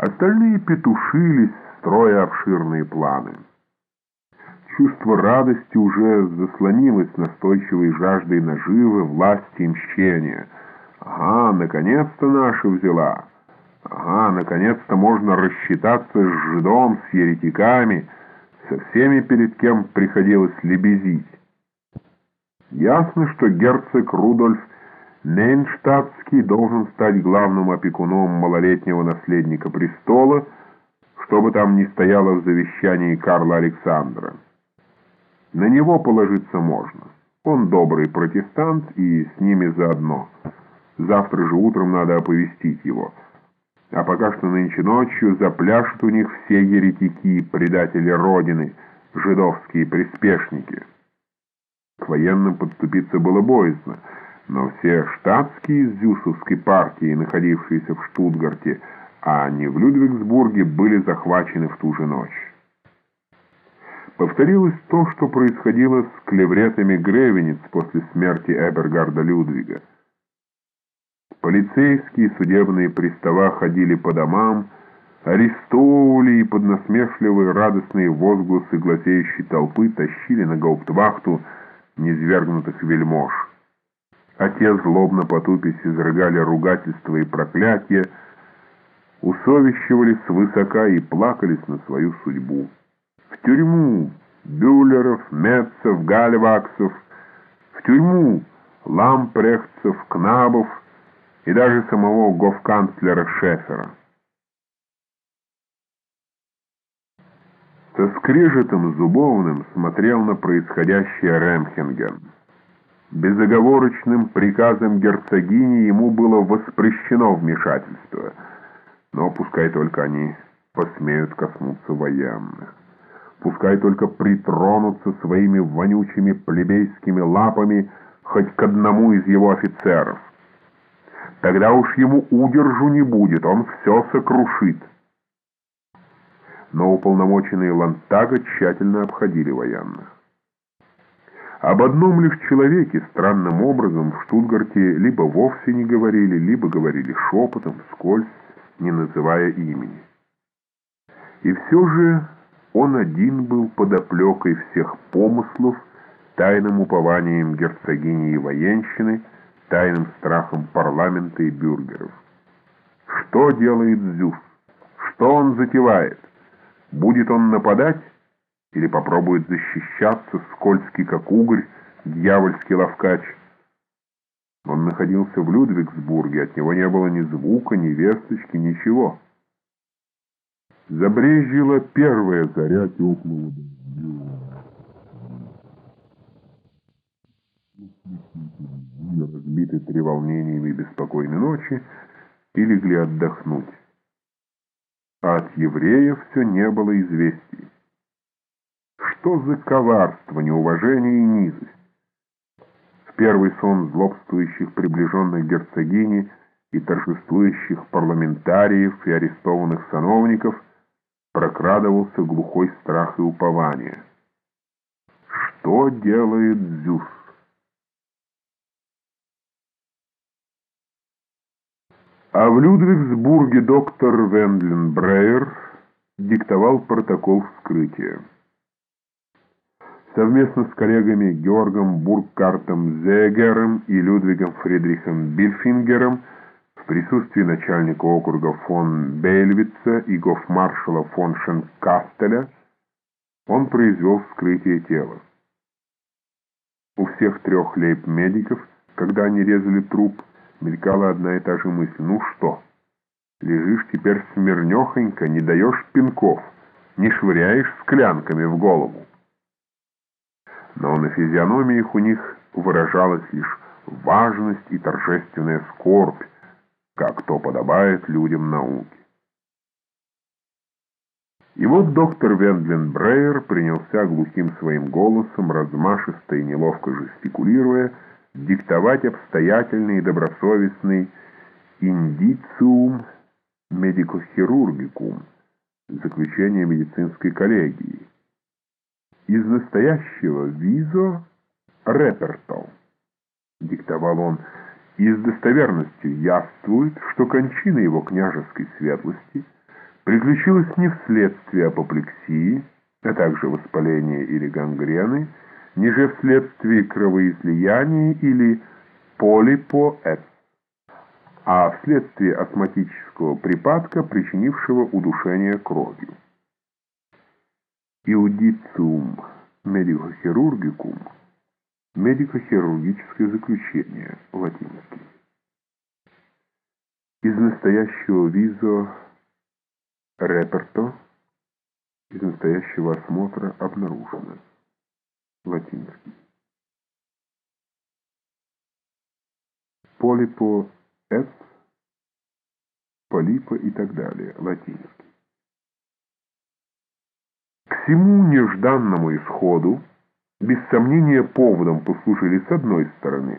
Остальные петушились, строя обширные планы. Чувство радости уже заслонилось настойчивой жаждой наживы, власти и мщения. Ага, наконец-то наша взяла. Ага, наконец-то можно рассчитаться с жидом, с еретиками, со всеми, перед кем приходилось лебезить. Ясно, что герцог Рудольф Нейнштадтский должен стать главным опекуном малолетнего наследника престола, что бы там ни стояло в завещании Карла Александра. На него положиться можно. Он добрый протестант и с ними заодно. Завтра же утром надо оповестить его. А пока что нынче ночью запляшут у них все еретики, предатели Родины, жидовские приспешники. К военным подступиться было боязно — но все штатские из Зюсовской партии, находившиеся в Штутгарте, а не в Людвигсбурге, были захвачены в ту же ночь. Повторилось то, что происходило с клевретами Гревениц после смерти Эбергарда Людвига. Полицейские судебные пристава ходили по домам, арестовывали и под насмешливые радостные возгласы гласеющей толпы тащили на гауптвахту низвергнутых вельмож а те, злобно потупясь, изрыгали ругательства и проклятия, усовещивались свысока и плакались на свою судьбу. В тюрьму Бюллеров, Метцев, Гальваксов, в тюрьму Лампрехтцев, Кнабов и даже самого гофканцлера Шефера. Со скрежетом зубовным смотрел на происходящее Ремхенген. Безоговорочным приказом герцогини ему было воспрещено вмешательство, но пускай только они посмеют коснуться военных. Пускай только притронутся своими вонючими плебейскими лапами хоть к одному из его офицеров. Тогда уж ему удержу не будет, он все сокрушит. Но уполномоченные Лантага тщательно обходили военных. Об одном лишь человеке странным образом в Штутгарте либо вовсе не говорили, либо говорили шепотом, вскользь, не называя имени. И все же он один был подоплекой всех помыслов, тайным упованием герцогини и военщины, тайным страхом парламента и бюргеров. Что делает Зюс? Что он затевает? Будет он нападать? Или попробует защищаться, скользкий как угорь, дьявольский ловкач. Он находился в Людвигсбурге, от него не было ни звука, ни весточки, ничего. Забрезжила первая заря теплого разбиты треволнениями беспокойной ночи и легли отдохнуть. А от евреев все не было известий. Что за коварство, неуважение и низость? В первый сон злобствующих приближенных герцогини и торжествующих парламентариев и арестованных сановников прокрадывался глухой страх и упование. Что делает Зюс? А в Людвигсбурге доктор Вендлен Брейер диктовал протокол вскрытия совместно с коллегами Георгом Бургкартом Зегером и Людвигом Фридрихом Бильфингером в присутствии начальника округа фон Бейльвица и гофмаршала фон Шенкастеля он произвел вскрытие тела. У всех трех лейб-медиков, когда они резали труп, мелькала одна и та же мысль. Ну что, лежишь теперь смирнехонько, не даешь пинков, не швыряешь склянками в голову но на физиономиях у них выражалась лишь важность и торжественная скорбь, как то подобает людям науки. И вот доктор Вендлин Брейер принялся глухим своим голосом, размашисто и неловко жестикулируя, диктовать обстоятельный и добросовестный «индициум медико-хирургикум» заключение медицинской коллегии из настоящего визо реперто, диктовал он, и с достоверностью явствует, что кончина его княжеской светлости приключилось не вследствие апоплексии, а также воспаления или гангрены, ниже вследствие кровоизлияния или полипоэц, а вследствие астматического припадка, причинившего удушение кровью. Иудициум медико-хирургикум медико-хирургическое заключение, латинский. Из настоящего визо реперто из настоящего осмотра обнаружено. Латинский. Полипо эс, полипа и так далее. Латинский. Всему нежданному исходу, без сомнения, поводом послужили с одной стороны